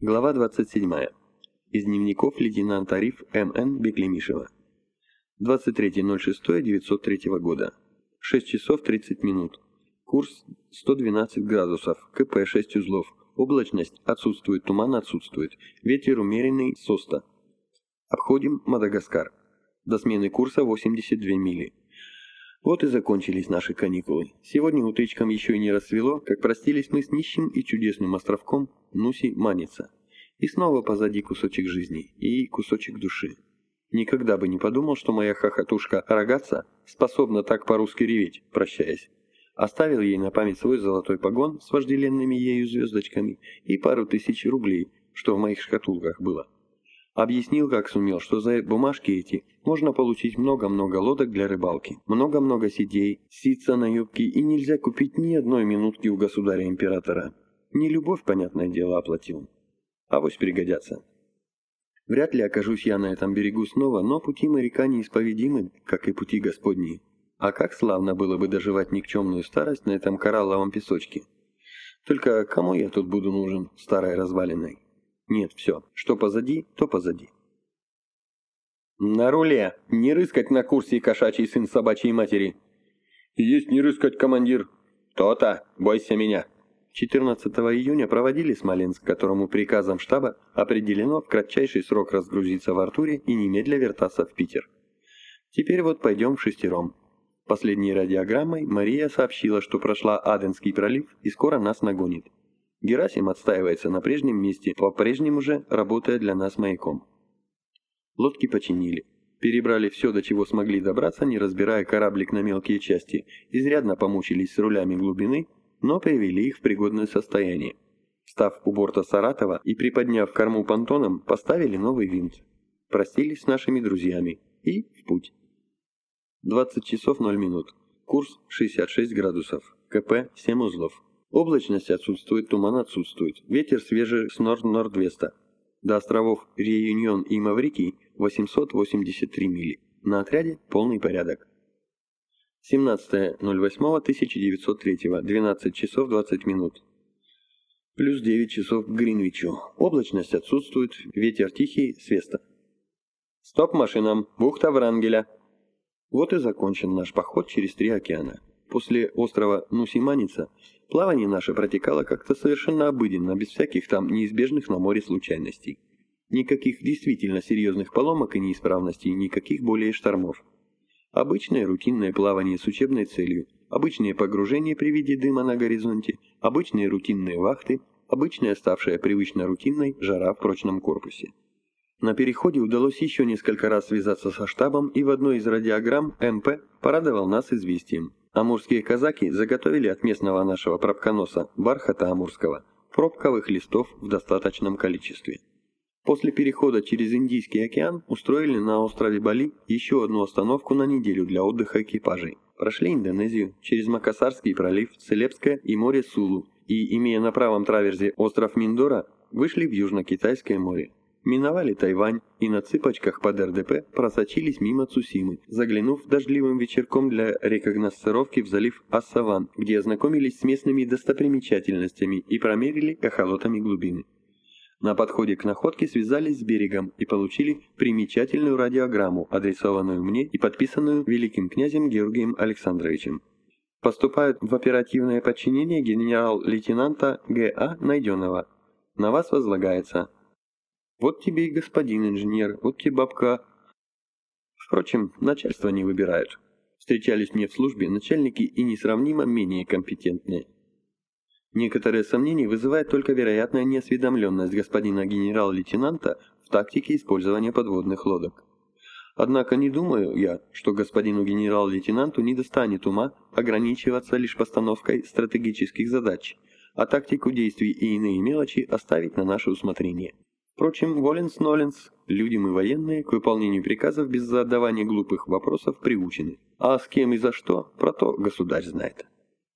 Глава 27. Из дневников лейтенанта Риф М.Н. Беклемишева. 23.06.903 года. 6 часов 30 минут. Курс 112 градусов. КП 6 узлов. Облачность отсутствует, туман отсутствует. Ветер умеренный, соста. Обходим Мадагаскар. До смены курса 82 мили. Вот и закончились наши каникулы. Сегодня утречком еще и не рассвело, как простились мы с нищим и чудесным островком Нуси Маница. И снова позади кусочек жизни и кусочек души. Никогда бы не подумал, что моя хохотушка Рогатца способна так по-русски реветь, прощаясь. Оставил ей на память свой золотой погон с вожделенными ею звездочками и пару тысяч рублей, что в моих шкатулках было. Объяснил, как сумел, что за бумажки эти можно получить много-много лодок для рыбалки, много-много сидей, ситца на юбке и нельзя купить ни одной минутки у государя-императора. Не любовь, понятное дело, оплатил. Авось пригодятся. Вряд ли окажусь я на этом берегу снова, но пути моряка неисповедимы, как и пути Господние. А как славно было бы доживать никчемную старость на этом коралловом песочке. Только кому я тут буду нужен, старой развалиной? Нет, все. Что позади, то позади. «На руле! Не рыскать на курсе, кошачий сын собачьей матери!» «Есть не рыскать, командир!» «То-то! Бойся меня!» 14 июня проводили Смоленск, которому приказом штаба определено в кратчайший срок разгрузиться в Артуре и немедля вертаться в Питер. Теперь вот пойдем в шестером. Последней радиограммой Мария сообщила, что прошла Аденский пролив и скоро нас нагонит. Герасим отстаивается на прежнем месте, по-прежнему же работая для нас маяком. Лодки починили. Перебрали все, до чего смогли добраться, не разбирая кораблик на мелкие части, изрядно помучились с рулями глубины, но привели их в пригодное состояние. Встав у борта Саратова и приподняв корму понтоном, поставили новый винт. Простились с нашими друзьями и в путь. 20 часов 0 минут. Курс 66 градусов. КП 7 узлов. Облачность отсутствует, туман отсутствует. Ветер свежий с норд-норд-веста. До островов Реюнион и Маврикий 883 мили. На отряде полный порядок. 17.08.1903, 12 часов 20 минут. Плюс 9 часов к Гринвичу. Облачность отсутствует, ветер тихий, свеста. Стоп машинам, бухта Врангеля. Вот и закончен наш поход через три океана. После острова Нусиманица плавание наше протекало как-то совершенно обыденно, без всяких там неизбежных на море случайностей. Никаких действительно серьезных поломок и неисправностей, никаких более штормов. Обычное рутинное плавание с учебной целью, обычные погружения при виде дыма на горизонте, обычные рутинные вахты, обычная ставшая привычно рутинной жара в прочном корпусе. На переходе удалось еще несколько раз связаться со штабом, и в одной из радиограмм МП порадовал нас известием – Амурские казаки заготовили от местного нашего пробконоса бархата амурского пробковых листов в достаточном количестве. После перехода через Индийский океан устроили на острове Бали еще одну остановку на неделю для отдыха экипажей. Прошли Индонезию, через Макасарский пролив, Целебское и море Сулу, и, имея на правом траверзе остров Миндора, вышли в Южно-Китайское море миновали Тайвань и на цыпочках под РДП просочились мимо Цусимы, заглянув дождливым вечерком для рекогносцировки в залив Ассаван, где ознакомились с местными достопримечательностями и промерили эхолотами глубины. На подходе к находке связались с берегом и получили примечательную радиограмму, адресованную мне и подписанную великим князем Георгием Александровичем. Поступают в оперативное подчинение генерал-лейтенанта Г.А. Найденного. На вас возлагается вот тебе и господин инженер, вот тебе бабка. Впрочем, начальство не выбирают. Встречались мне в службе начальники и несравнимо менее компетентные. Некоторые сомнения вызывает только вероятная неосведомленность господина генерал-лейтенанта в тактике использования подводных лодок. Однако не думаю я, что господину генерал-лейтенанту не достанет ума ограничиваться лишь постановкой стратегических задач, а тактику действий и иные мелочи оставить на наше усмотрение. Впрочем, Воленс-Ноленс, люди мы военные, к выполнению приказов без задавания глупых вопросов приучены. А с кем и за что, про то государь знает.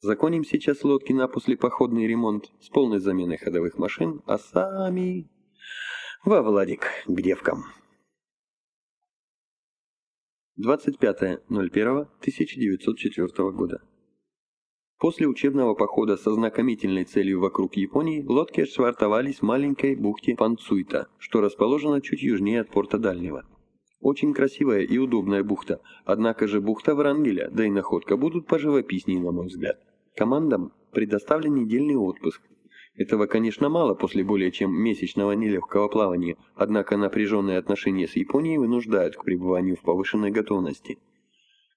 Законим сейчас лодки на послепоходный ремонт с полной заменой ходовых машин, а сами... Во Владик, к девкам. 25.01.1904 года. После учебного похода со знакомительной целью вокруг Японии лодки отшвартовались в маленькой бухте Панцуйта, что расположена чуть южнее от порта Дальнего. Очень красивая и удобная бухта, однако же бухта Врангеля, да и находка будут поживописнее, на мой взгляд. Командам предоставлен недельный отпуск. Этого, конечно, мало после более чем месячного нелегкого плавания, однако напряженные отношения с Японией вынуждают к пребыванию в повышенной готовности.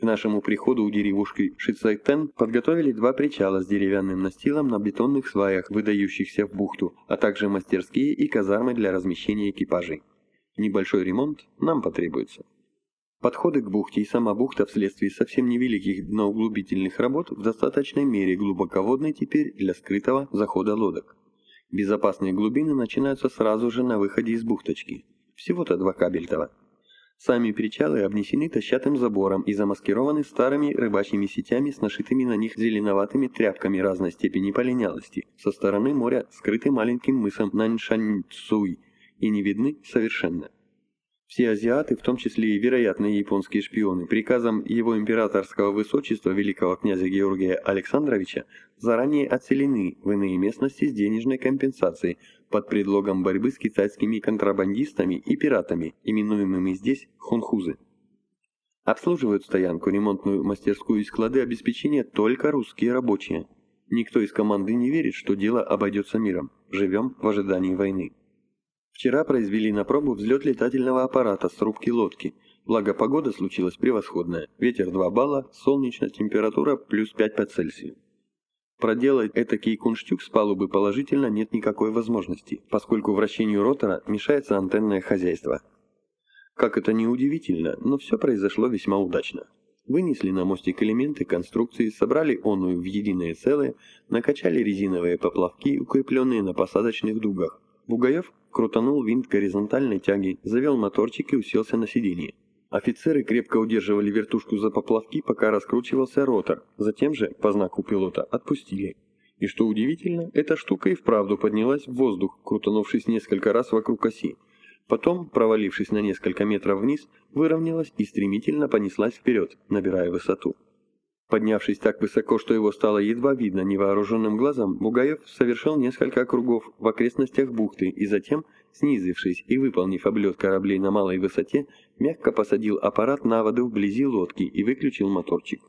К нашему приходу у деревушки Шицайтен подготовили два причала с деревянным настилом на бетонных сваях, выдающихся в бухту, а также мастерские и казармы для размещения экипажей. Небольшой ремонт нам потребуется. Подходы к бухте и сама бухта вследствие совсем невеликих дноуглубительных работ в достаточной мере глубоководны теперь для скрытого захода лодок. Безопасные глубины начинаются сразу же на выходе из бухточки. Всего-то два кабельтова. Сами причалы обнесены тощатым забором и замаскированы старыми рыбачьими сетями с нашитыми на них зеленоватыми тряпками разной степени полинялости. Со стороны моря скрыты маленьким мысом Наньшаньцуй и не видны совершенно. Все азиаты, в том числе и вероятные японские шпионы, приказом его императорского высочества великого князя Георгия Александровича заранее отселены в иные местности с денежной компенсацией под предлогом борьбы с китайскими контрабандистами и пиратами, именуемыми здесь хунхузы. Обслуживают стоянку, ремонтную мастерскую и склады обеспечения только русские рабочие. Никто из команды не верит, что дело обойдется миром. Живем в ожидании войны. Вчера произвели на пробу взлет летательного аппарата с рубки лодки. Благо погода случилась превосходная. Ветер 2 балла, солнечно, температура плюс 5 по Цельсию. Проделать этакий кунштюк с палубы положительно нет никакой возможности, поскольку вращению ротора мешается антенное хозяйство. Как это ни удивительно, но все произошло весьма удачно. Вынесли на мостик элементы конструкции, собрали оную в единое целое, накачали резиновые поплавки, укрепленные на посадочных дугах. Бугаев крутанул винт горизонтальной тяги, завел моторчик и уселся на сиденье. Офицеры крепко удерживали вертушку за поплавки, пока раскручивался ротор, затем же, по знаку пилота, отпустили. И что удивительно, эта штука и вправду поднялась в воздух, крутанувшись несколько раз вокруг оси. Потом, провалившись на несколько метров вниз, выровнялась и стремительно понеслась вперед, набирая высоту. Поднявшись так высоко, что его стало едва видно невооруженным глазом, Бугаев совершил несколько кругов в окрестностях бухты и затем, снизившись и выполнив облет кораблей на малой высоте, мягко посадил аппарат на воду вблизи лодки и выключил моторчик.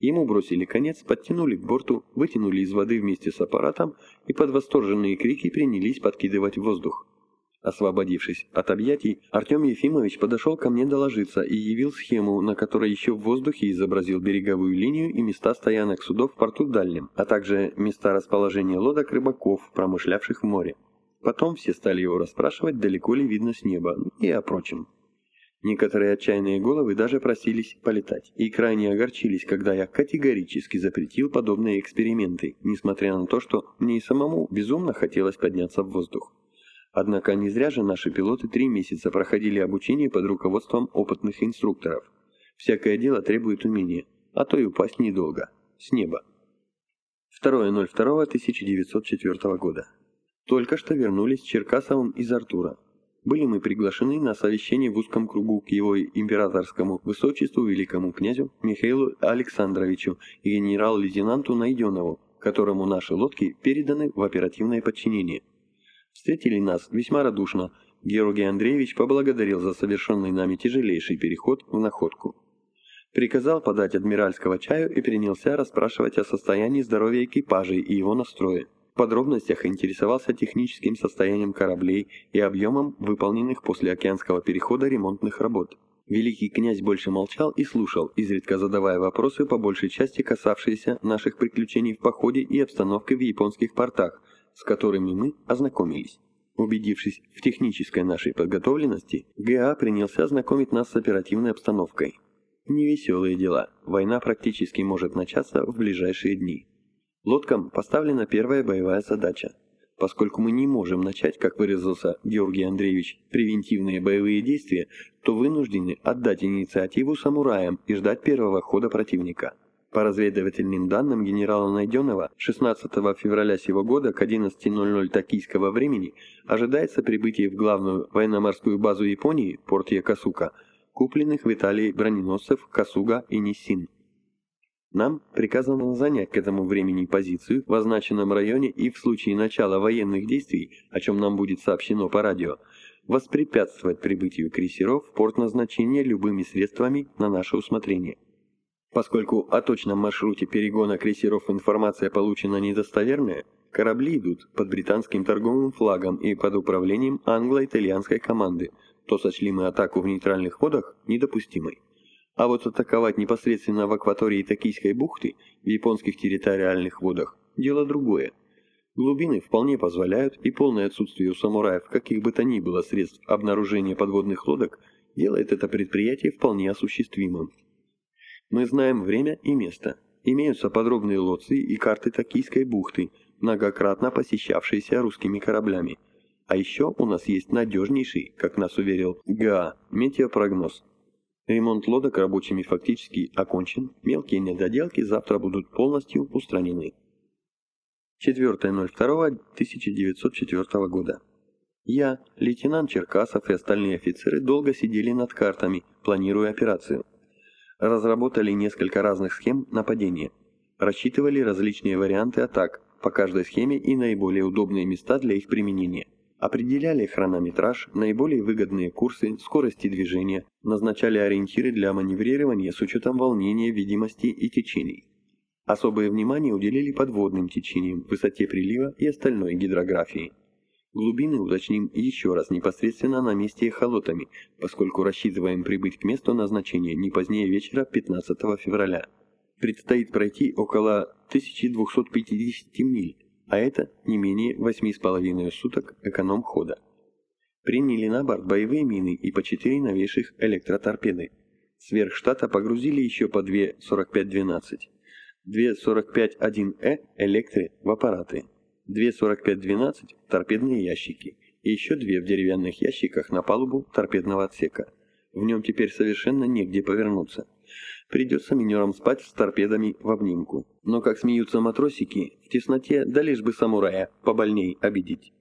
Ему бросили конец, подтянули к борту, вытянули из воды вместе с аппаратом и под восторженные крики принялись подкидывать воздух. Освободившись от объятий, Артем Ефимович подошел ко мне доложиться и явил схему, на которой еще в воздухе изобразил береговую линию и места стоянок судов в порту Дальнем, а также места расположения лодок рыбаков, промышлявших в море. Потом все стали его расспрашивать, далеко ли видно с неба, и о прочем. Некоторые отчаянные головы даже просились полетать, и крайне огорчились, когда я категорически запретил подобные эксперименты, несмотря на то, что мне и самому безумно хотелось подняться в воздух. Однако не зря же наши пилоты три месяца проходили обучение под руководством опытных инструкторов. Всякое дело требует умения, а то и упасть недолго. С неба. 2.02.1904 года. Только что вернулись Черкасовым из Артура. Были мы приглашены на совещание в узком кругу к его императорскому высочеству великому князю Михаилу Александровичу и генерал-лейтенанту Найденову, которому наши лодки переданы в оперативное подчинение. Встретили нас весьма радушно. Георгий Андреевич поблагодарил за совершенный нами тяжелейший переход в находку. Приказал подать адмиральского чаю и принялся расспрашивать о состоянии здоровья экипажей и его настрое. В подробностях интересовался техническим состоянием кораблей и объемом выполненных после океанского перехода ремонтных работ. Великий князь больше молчал и слушал, изредка задавая вопросы по большей части касавшиеся наших приключений в походе и обстановки в японских портах, с которыми мы ознакомились. Убедившись в технической нашей подготовленности, ГА принялся знакомить нас с оперативной обстановкой. Невеселые дела. Война практически может начаться в ближайшие дни. Лодкам поставлена первая боевая задача. Поскольку мы не можем начать, как выразился Георгий Андреевич, превентивные боевые действия, то вынуждены отдать инициативу самураям и ждать первого хода противника. По разведывательным данным генерала Найденова, 16 февраля сего года к 11.00 токийского времени ожидается прибытие в главную военно-морскую базу Японии, порт Якосука, купленных в Италии броненосцев Касуга и Ниссин. Нам приказано занять к этому времени позицию в означенном районе и в случае начала военных действий, о чем нам будет сообщено по радио, воспрепятствовать прибытию крейсеров в порт назначения любыми средствами на наше усмотрение. Поскольку о точном маршруте перегона крейсеров информация получена недостоверная, корабли идут под британским торговым флагом и под управлением англо-итальянской команды, то сочли мы атаку в нейтральных водах недопустимой. А вот атаковать непосредственно в акватории Токийской бухты, в японских территориальных водах, дело другое. Глубины вполне позволяют, и полное отсутствие у самураев каких бы то ни было средств обнаружения подводных лодок делает это предприятие вполне осуществимым. Мы знаем время и место. Имеются подробные лоции и карты Токийской бухты, многократно посещавшиеся русскими кораблями. А еще у нас есть надежнейший, как нас уверил ГА, метеопрогноз. Ремонт лодок рабочими фактически окончен, мелкие недоделки завтра будут полностью устранены. 4.02.1904 года. Я, лейтенант Черкасов и остальные офицеры долго сидели над картами, планируя операцию. Разработали несколько разных схем нападения. Рассчитывали различные варианты атак, по каждой схеме и наиболее удобные места для их применения. Определяли хронометраж, наиболее выгодные курсы, скорости движения, назначали ориентиры для маневрирования с учетом волнения, видимости и течений. Особое внимание уделили подводным течениям, высоте прилива и остальной гидрографии. Глубины уточним еще раз непосредственно на месте эхолотами, поскольку рассчитываем прибыть к месту назначения не позднее вечера 15 февраля. Предстоит пройти около 1250 миль, а это не менее 8,5 суток эконом-хода. Приняли на борт боевые мины и по 4 новейших электроторпеды. Сверх штата погрузили еще по 2 45-12. 2 45-1Э электри в аппараты. 2 45-12 торпедные ящики и еще две в деревянных ящиках на палубу торпедного отсека. В нем теперь совершенно негде повернуться. Придется минерам спать с торпедами в обнимку. Но как смеются матросики, в тесноте, да лишь бы самурая побольней обидеть.